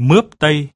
mướp tây.